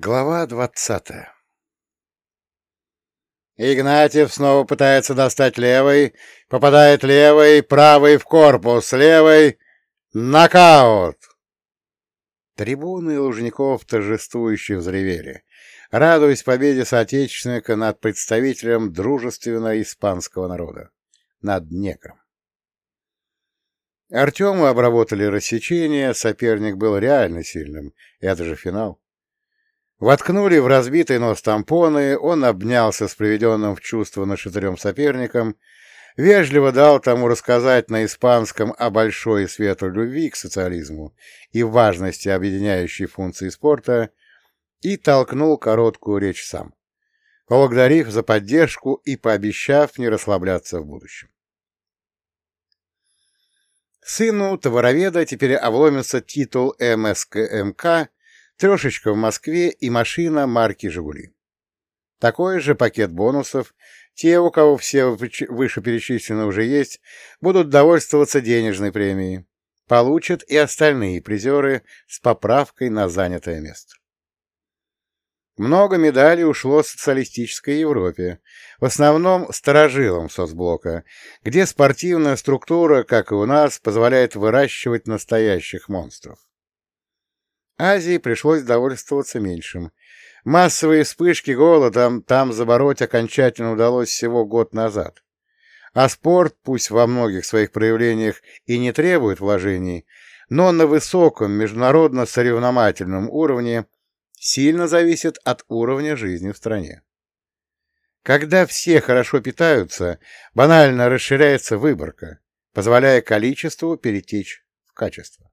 Глава двадцатая Игнатьев снова пытается достать левой, попадает левой, правой в корпус, левой... Нокаут! Трибуны Лужников торжествующе взревели, радуясь победе соотечественника над представителем дружественного испанского народа, над неком. Артему обработали рассечение, соперник был реально сильным, это же финал. Воткнули в разбитый нос тампоны, он обнялся с приведенным в чувство нашатырем соперником, вежливо дал тому рассказать на испанском о большой светлой любви к социализму и важности объединяющей функции спорта и толкнул короткую речь сам, поблагодарив за поддержку и пообещав не расслабляться в будущем. Сыну товароведа теперь обломится титул МСКМК трешечка в Москве и машина марки «Жигули». Такой же пакет бонусов. Те, у кого все вышеперечисленные уже есть, будут довольствоваться денежной премией. Получат и остальные призеры с поправкой на занятое место. Много медалей ушло социалистической Европе, в основном старожилам соцблока, где спортивная структура, как и у нас, позволяет выращивать настоящих монстров. Азии пришлось довольствоваться меньшим. Массовые вспышки голода там забороть окончательно удалось всего год назад. А спорт, пусть во многих своих проявлениях и не требует вложений, но на высоком международно-соревновательном уровне сильно зависит от уровня жизни в стране. Когда все хорошо питаются, банально расширяется выборка, позволяя количеству перетечь в качество.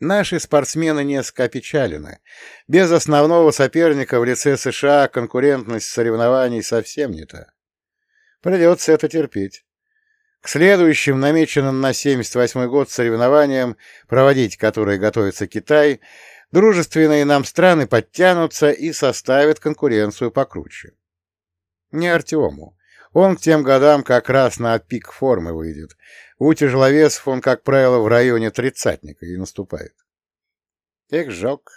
Наши спортсмены несколько опечалены. Без основного соперника в лице США конкурентность соревнований совсем не та. Придется это терпеть. К следующим, намеченным на 78 год соревнованиям, проводить которые готовится Китай, дружественные нам страны подтянутся и составят конкуренцию покруче. Не Артему. Он к тем годам как раз на пик формы выйдет. У тяжеловесов он, как правило, в районе тридцатника и наступает. Эх, жалко.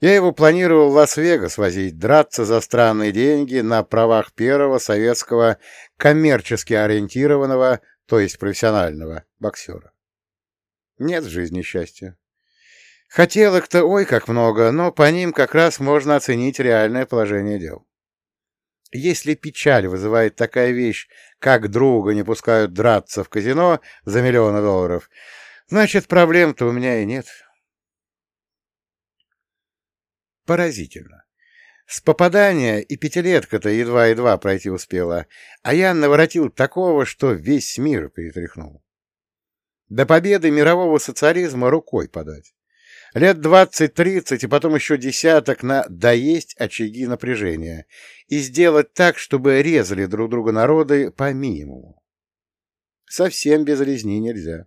Я его планировал в Лас-Вегас возить, драться за странные деньги на правах первого советского коммерчески ориентированного, то есть профессионального, боксера. Нет в жизни счастья. Хотелок-то ой как много, но по ним как раз можно оценить реальное положение дел. Если печаль вызывает такая вещь, как друга не пускают драться в казино за миллионы долларов, значит, проблем-то у меня и нет. Поразительно. С попадания и пятилетка-то едва-едва пройти успела, а я наворотил такого, что весь мир перетряхнул. До победы мирового социализма рукой подать. Лет двадцать-тридцать и потом еще десяток на доесть очаги напряжения и сделать так, чтобы резали друг друга народы по минимуму. Совсем без резни нельзя.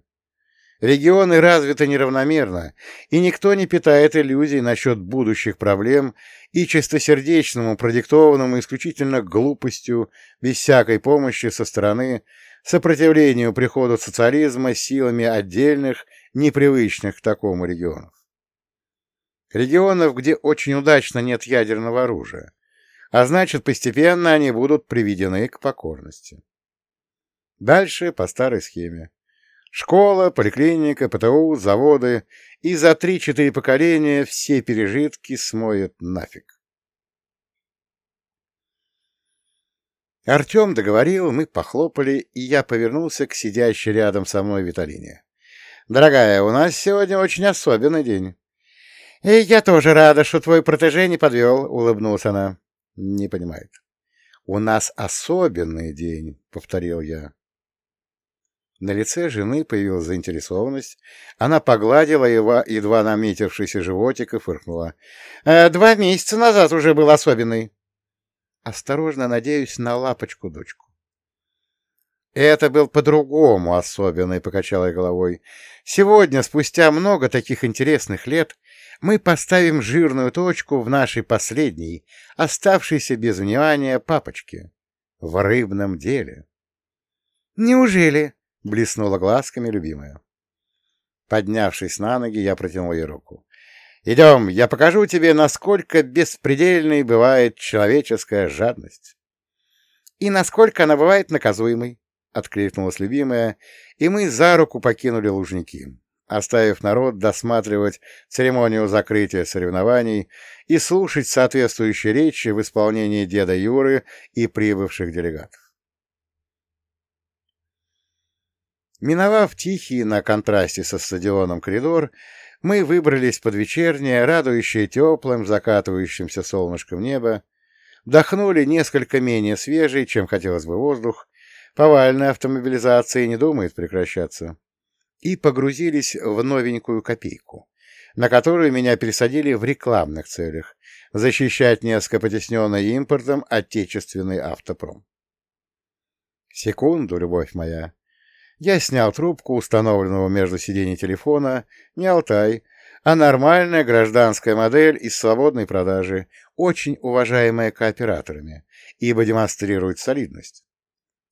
Регионы развиты неравномерно, и никто не питает иллюзий насчет будущих проблем и чистосердечному, продиктованному исключительно глупостью, без всякой помощи со стороны, сопротивлению приходу социализма силами отдельных, непривычных к такому регионов. Регионов, где очень удачно нет ядерного оружия, а значит, постепенно они будут приведены к покорности. Дальше по старой схеме. Школа, поликлиника, ПТУ, заводы, и за три-четыре поколения все пережитки смоет нафиг. Артем договорил, мы похлопали, и я повернулся к сидящей рядом со мной Виталине. «Дорогая, у нас сегодня очень особенный день». «И я тоже рада, что твой протеже не подвел», — улыбнулась она. «Не понимает». «У нас особенный день», — повторил я. На лице жены появилась заинтересованность. Она погладила его едва наметившийся животик и фыркнула. «Э, «Два месяца назад уже был особенный». «Осторожно, надеюсь, на лапочку-дочку». «Это был по-другому особенный», — покачала я головой. «Сегодня, спустя много таких интересных лет, мы поставим жирную точку в нашей последней, оставшейся без внимания папочке. В рыбном деле». «Неужели?» — блеснула глазками любимая. Поднявшись на ноги, я протянул ей руку. Идем, я покажу тебе, насколько беспредельной бывает человеческая жадность. И насколько она бывает наказуемой, — откликнулась любимая, и мы за руку покинули Лужники, оставив народ досматривать церемонию закрытия соревнований и слушать соответствующие речи в исполнении деда Юры и прибывших делегатов. Миновав тихий на контрасте со стадионом коридор, мы выбрались под вечернее, радующее теплым, закатывающимся солнышком небо, вдохнули несколько менее свежий, чем хотелось бы воздух, повальная автомобилизация не думает прекращаться, и погрузились в новенькую копейку, на которую меня пересадили в рекламных целях, защищать несколько потесненный импортом отечественный автопром. Секунду, любовь моя, я снял трубку, установленного между сидений телефона, не Алтай, а нормальная гражданская модель из свободной продажи, очень уважаемая кооператорами, ибо демонстрирует солидность.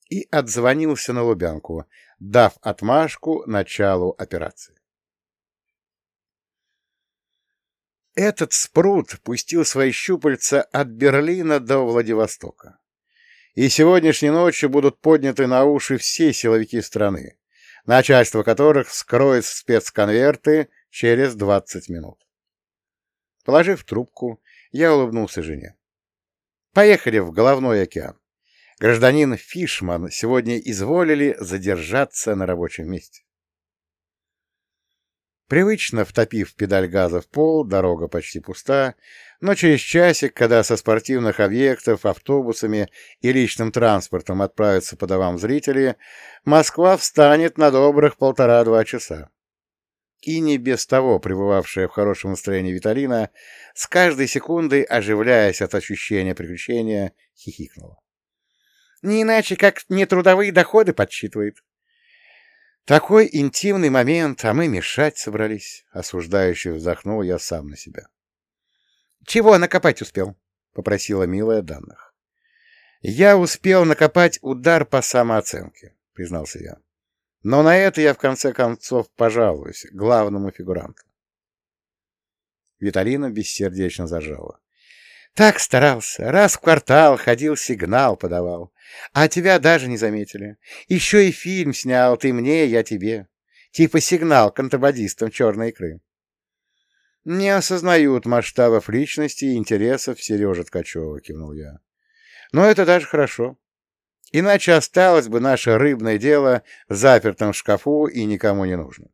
И отзвонился на Лубянку, дав отмашку началу операции. Этот спрут пустил свои щупальца от Берлина до Владивостока и сегодняшней ночью будут подняты на уши все силовики страны, начальство которых скроет спецконверты через 20 минут. Положив трубку, я улыбнулся жене. Поехали в головной океан. Гражданин Фишман сегодня изволили задержаться на рабочем месте. Привычно втопив педаль газа в пол, дорога почти пуста, но через часик, когда со спортивных объектов, автобусами и личным транспортом отправятся по домам зрители, Москва встанет на добрых полтора-два часа. И не без того пребывавшая в хорошем настроении Виталина, с каждой секундой, оживляясь от ощущения приключения, хихикнула. Не иначе, как нетрудовые доходы подсчитывает. Такой интимный момент, а мы мешать собрались, — осуждающе вздохнул я сам на себя. — Чего накопать успел? — попросила милая данных. — Я успел накопать удар по самооценке, — признался я. Но на это я в конце концов пожалуюсь главному фигуранту. Виталина бессердечно зажала. Так старался. Раз в квартал ходил, сигнал подавал. А тебя даже не заметили. Еще и фильм снял, ты мне, я тебе. Типа сигнал контрабандистам черной икры. Не осознают масштабов личности и интересов Сережа Ткачева, кивнул я. Но это даже хорошо. Иначе осталось бы наше рыбное дело запертым в шкафу и никому не нужно.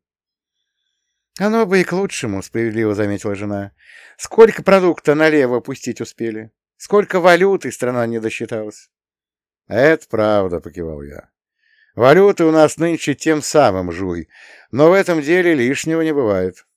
«Оно бы и к лучшему», — справедливо заметила жена. «Сколько продукта налево пустить успели? Сколько валюты страна не досчиталась?» «Это правда», — покивал я. «Валюты у нас нынче тем самым жуй, но в этом деле лишнего не бывает.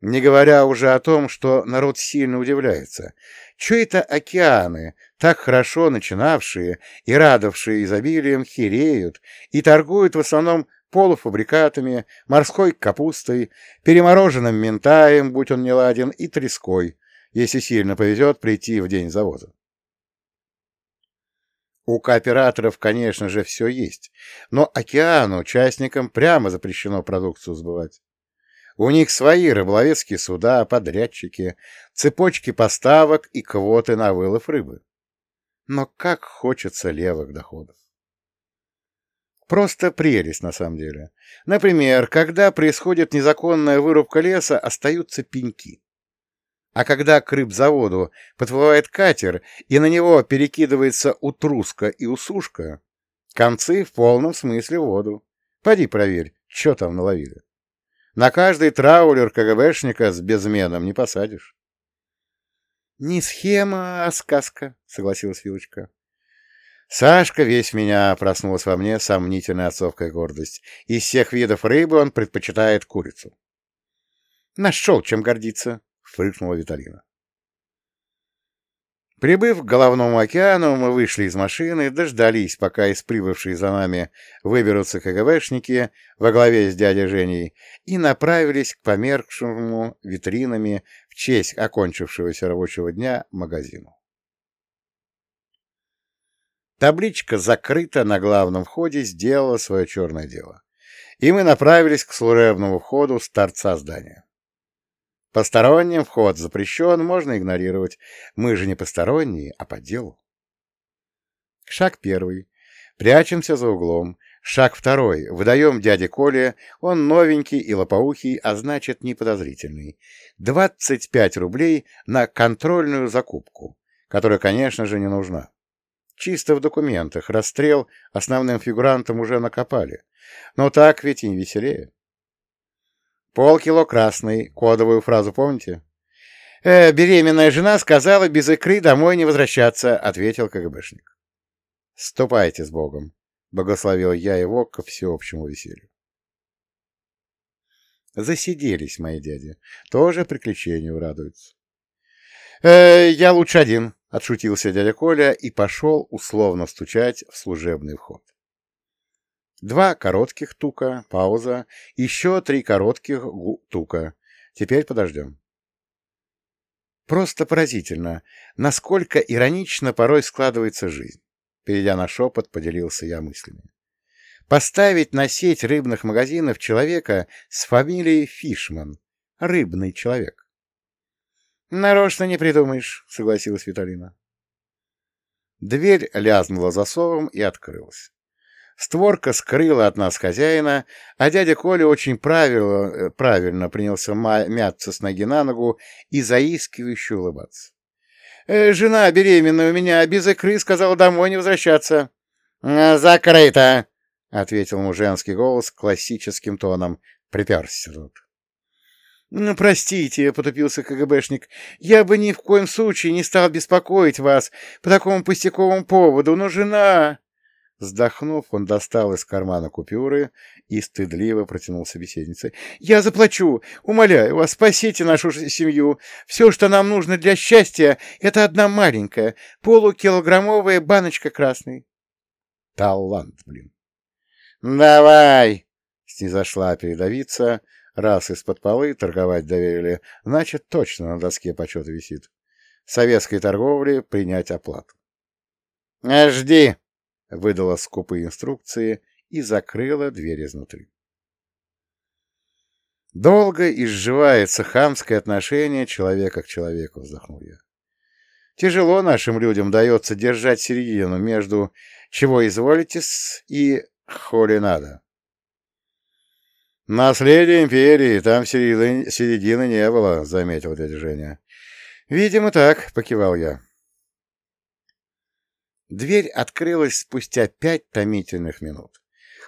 Не говоря уже о том, что народ сильно удивляется. Че это океаны, так хорошо начинавшие и радовавшие изобилием, хереют и торгуют в основном полуфабрикатами, морской капустой, перемороженным ментаем, будь он не ладен, и треской, если сильно повезет прийти в день завоза. У кооператоров, конечно же, все есть, но океану, участникам, прямо запрещено продукцию сбывать. У них свои рыболовецкие суда, подрядчики, цепочки поставок и квоты на вылов рыбы. Но как хочется левых доходов. Просто прелесть, на самом деле. Например, когда происходит незаконная вырубка леса, остаются пеньки. А когда к рыбзаводу подплывает катер, и на него перекидывается утруска и усушка, концы в полном смысле в воду. Пойди проверь, что там наловили. На каждый траулер КГБшника с безменом не посадишь. — Не схема, а сказка, — согласилась Вилочка. Сашка весь меня проснулась во мне сомнительная отцовская гордость. Из всех видов рыбы он предпочитает курицу. Нашел чем гордиться, фыркнула Виталина. Прибыв к головному океану, мы вышли из машины, дождались, пока из прибывшей за нами выберутся КГБшники во главе с дядей Женей, и направились к померкшему витринами в честь окончившегося рабочего дня магазину. Табличка «Закрыта» на главном входе сделала свое черное дело, и мы направились к служебному входу с торца здания. Посторонним вход запрещен, можно игнорировать. Мы же не посторонние, а по делу. Шаг первый. Прячемся за углом. Шаг второй. Выдаем дяде Коле. Он новенький и лопоухий, а значит неподозрительный. 25 рублей на контрольную закупку, которая, конечно же, не нужна. Чисто в документах. Расстрел основным фигурантам уже накопали. Но так ведь и веселее. Полкило красный. Кодовую фразу помните? «Э, «Беременная жена сказала без икры домой не возвращаться», — ответил КГБшник. «Ступайте с Богом», — благословил я его ко всеобщему веселью. Засиделись мои дяди. Тоже приключению радуются. «Э, «Я лучше один», — отшутился дядя Коля и пошел условно стучать в служебный вход. Два коротких тука, пауза, еще три коротких тука. Теперь подождем. Просто поразительно, насколько иронично порой складывается жизнь. Перейдя на шепот, поделился я мыслями. Поставить на сеть рыбных магазинов человека с фамилией Фишман. Рыбный человек. «Нарочно не придумаешь», — согласилась Виталина. Дверь лязнула засовом и открылась. Створка скрыла от нас хозяина, а дядя Коля очень правильно, э, правильно принялся мяться с ноги на ногу и заискивающе улыбаться. «Э, «Жена беременная у меня, без икры, сказала домой не возвращаться». «Закрыто!» — ответил ему женский голос классическим тоном. Приперся тут. «Ну, простите», — потупился КГБшник, — «я бы ни в коем случае не стал беспокоить вас по такому пустяковому поводу, но жена...» Вздохнув, он достал из кармана купюры и стыдливо протянул собеседнице. — Я заплачу! Умоляю вас, спасите нашу семью! Все, что нам нужно для счастья, это одна маленькая, полукилограммовая баночка красной. Талант, блин! — Давай! — снизошла передовица. Раз из-под полы торговать доверили, значит, точно на доске почета висит. Советской торговли принять оплату. — Жди! выдала скупые инструкции и закрыла дверь изнутри. Долго изживается хамское отношение человека к человеку, вздохнул я. Тяжело нашим людям дается держать середину между «чего изволите» и «холи надо». «Наследие империи, там середины, середины не было», — заметил дядя Женя. «Видимо, так», — покивал я. Дверь открылась спустя пять томительных минут,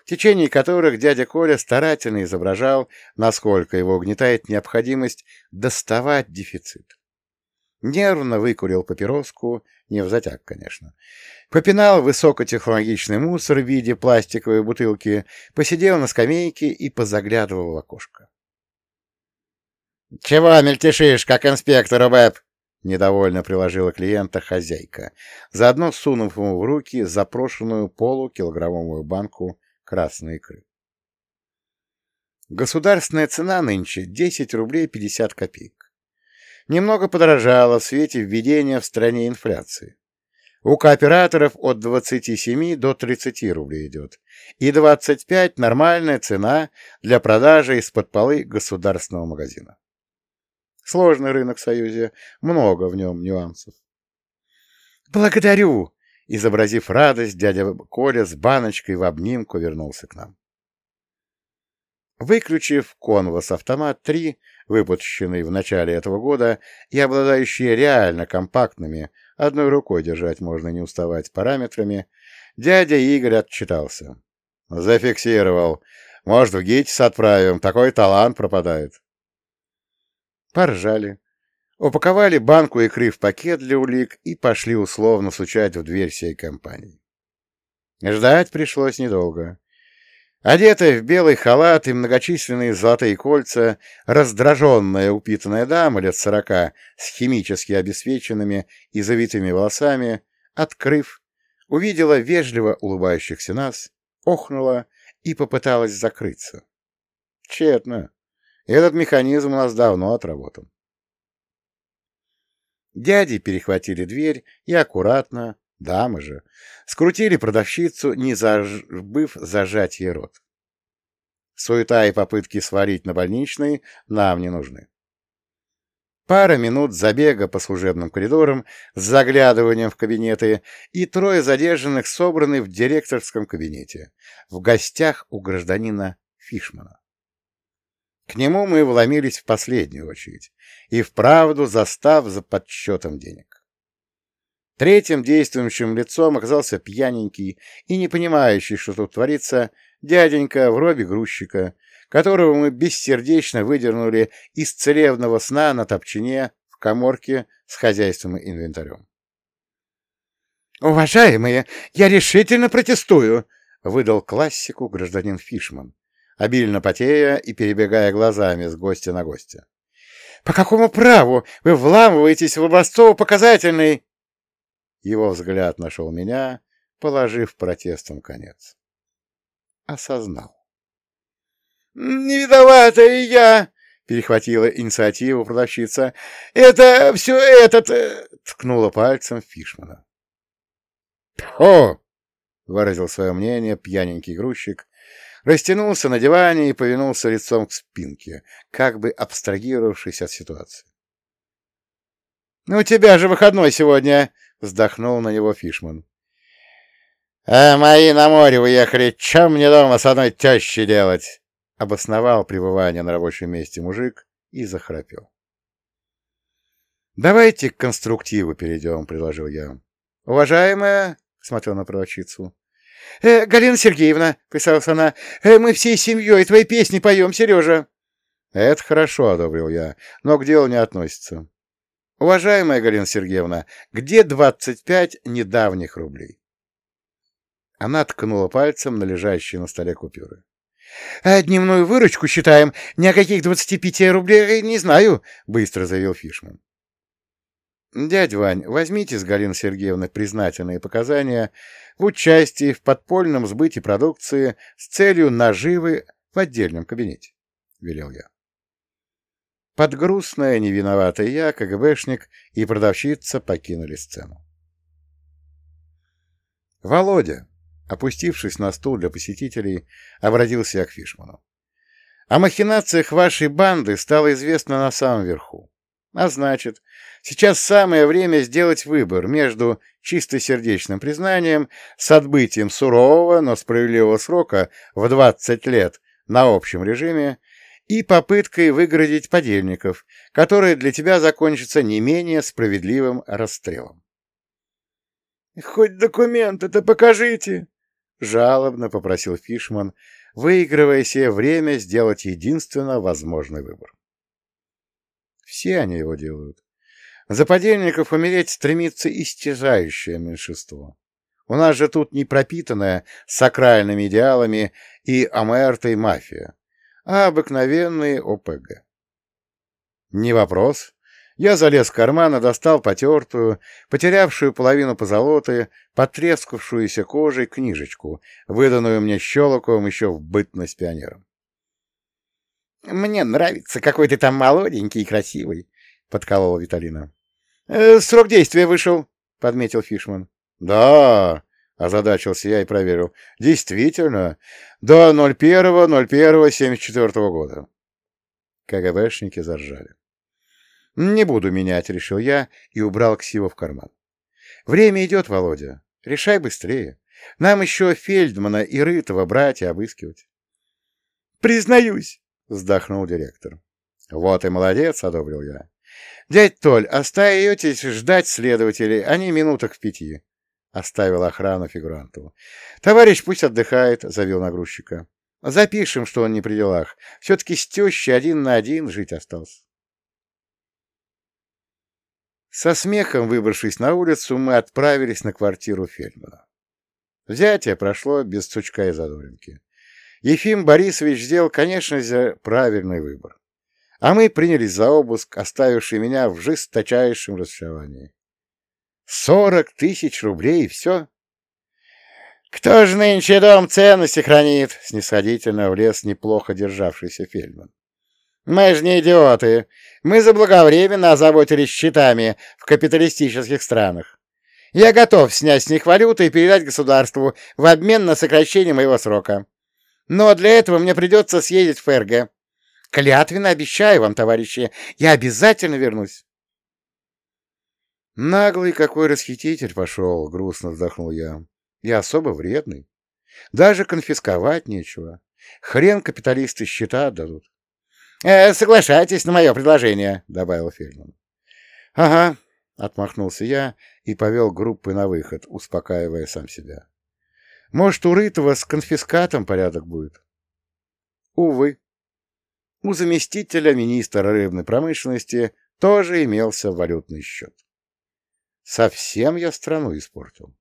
в течение которых дядя Коля старательно изображал, насколько его угнетает необходимость доставать дефицит. Нервно выкурил папироску, не в затяг, конечно. Попинал высокотехнологичный мусор в виде пластиковой бутылки, посидел на скамейке и позаглядывал в окошко. — Чего мельтешишь, как инспектор УБЭП? Недовольно приложила клиента хозяйка, заодно сунув ему в руки запрошенную полукилограммовую банку красной икры. Государственная цена нынче 10 рублей 50 копеек. Немного подорожала в свете введения в стране инфляции. У кооператоров от 27 до 30 рублей идет, и 25 – нормальная цена для продажи из-под полы государственного магазина. Сложный рынок в Союзе, много в нем нюансов. «Благодарю!» Изобразив радость, дядя Коля с баночкой в обнимку вернулся к нам. Выключив конвас автомат 3, выпущенный в начале этого года и обладающий реально компактными, одной рукой держать можно не уставать параметрами, дядя Игорь отчитался. «Зафиксировал. Может, в ГИТИС отправим, такой талант пропадает». Поржали. Упаковали банку икры в пакет для улик и пошли условно стучать в дверь всей компании. Ждать пришлось недолго. Одетая в белый халат и многочисленные золотые кольца, раздраженная упитанная дама лет сорока с химически обесвеченными и завитыми волосами, открыв, увидела вежливо улыбающихся нас, охнула и попыталась закрыться. Тщетно. Этот механизм у нас давно отработан. Дяди перехватили дверь и аккуратно, дамы же, скрутили продавщицу, не забыв зажать ей рот. Суета и попытки свалить на больничный нам не нужны. Пара минут забега по служебным коридорам с заглядыванием в кабинеты, и трое задержанных собраны в директорском кабинете, в гостях у гражданина Фишмана. К нему мы вломились в последнюю очередь, и вправду застав за подсчетом денег. Третьим действующим лицом оказался пьяненький и не понимающий, что тут творится, дяденька в робе грузчика, которого мы бессердечно выдернули из целебного сна на топчине в коморке с хозяйством и инвентарем. «Уважаемые, я решительно протестую!» — выдал классику гражданин Фишман, обильно потея и перебегая глазами с гостя на гостя. «По какому праву вы вламываетесь в образцово-показательный...» Его взгляд нашел меня, положив протестом конец. Осознал. «Не виновата и я!» — перехватила инициативу продавщица. «Это все этот...» э, — ткнула пальцем Фишмана. «О!» — выразил свое мнение пьяненький грузчик, растянулся на диване и повинулся лицом к спинке, как бы абстрагировавшись от ситуации. «Ну, «У тебя же выходной сегодня!» — вздохнул на него Фишман. «А мои на море уехали, чем мне дома с одной тещей делать?» Обосновал пребывание на рабочем месте мужик и захрапел. «Давайте к конструктиву перейдем», — предложил я. «Уважаемая», — смотрел на продавщицу, «Э, «Галина Сергеевна», — писалась она, э, — «мы всей семьей твои песни поем, Сережа». «Это хорошо», — одобрил я, — «но к делу не относится». «Уважаемая Галина Сергеевна, где двадцать пять недавних рублей?» Она ткнула пальцем на лежащие на столе купюры. А дневную выручку считаем. Ни о каких двадцати пяти рублей не знаю, — быстро заявил Фишман. «Дядь Вань, возьмите с Галины Сергеевны признательные показания в участии в подпольном сбыте продукции с целью наживы в отдельном кабинете», — велел я. Подгрустная, невиноватая я, КГБшник и продавщица покинули сцену. «Володя», Опустившись на стул для посетителей, обратился я к Фишману. О махинациях вашей банды стало известно на самом верху. А значит, сейчас самое время сделать выбор между чистосердечным признанием с отбытием сурового, но справедливого срока в 20 лет на общем режиме и попыткой выгородить подельников, которые для тебя закончатся не менее справедливым расстрелом. «Хоть документы-то покажите!» — жалобно попросил Фишман, выигрывая себе время сделать единственно возможный выбор. Все они его делают. За подельников умереть стремится истязающее меньшинство. У нас же тут не пропитанная сакральными идеалами и омертой мафия, а обыкновенные ОПГ. Не вопрос, я залез в карман и достал потертую, потерявшую половину позолоты, потрескавшуюся кожей книжечку, выданную мне Щелоковым еще в бытность пионером. «Мне нравится, какой ты там молоденький и красивый», — подколола Виталина. «Э, «Срок действия вышел», — подметил Фишман. «Да», — озадачился я и проверил. «Действительно, до 01.01.74 года». КГБшники заржали. «Не буду менять», — решил я и убрал ксиво в карман. «Время идет, Володя. Решай быстрее. Нам еще Фельдмана и Рытова брать и обыскивать». «Признаюсь», — вздохнул директор. «Вот и молодец», — одобрил я. «Дядь Толь, остаетесь ждать следователей, они минуток в пяти», — оставил охрану фигуранту. «Товарищ пусть отдыхает», — завел нагрузчика. «Запишем, что он не при делах. Все-таки с тещей один на один жить остался». Со смехом, выбравшись на улицу, мы отправились на квартиру Фельдмана. Взятие прошло без сучка и задоринки. Ефим Борисович сделал, конечно же, правильный выбор. А мы принялись за обыск, оставивший меня в жесточайшем разочаровании. Сорок тысяч рублей и все? «Кто же нынче дом ценности хранит?» — снисходительно влез неплохо державшийся Фельдман. Мы же не идиоты. Мы заблаговременно озаботились счетами в капиталистических странах. Я готов снять с них валюту и передать государству в обмен на сокращение моего срока. Но для этого мне придется съездить в ФРГ. Клятвенно обещаю вам, товарищи, я обязательно вернусь. Наглый какой расхититель пошел, грустно вздохнул я. И особо вредный. Даже конфисковать нечего. Хрен капиталисты счета отдадут. «Э, «Соглашайтесь на мое предложение», — добавил Фельдман. «Ага», — отмахнулся я и повел группы на выход, успокаивая сам себя. «Может, у Рытова с конфискатом порядок будет?» Увы. У заместителя министра рыбной промышленности тоже имелся валютный счет. Совсем я страну испортил.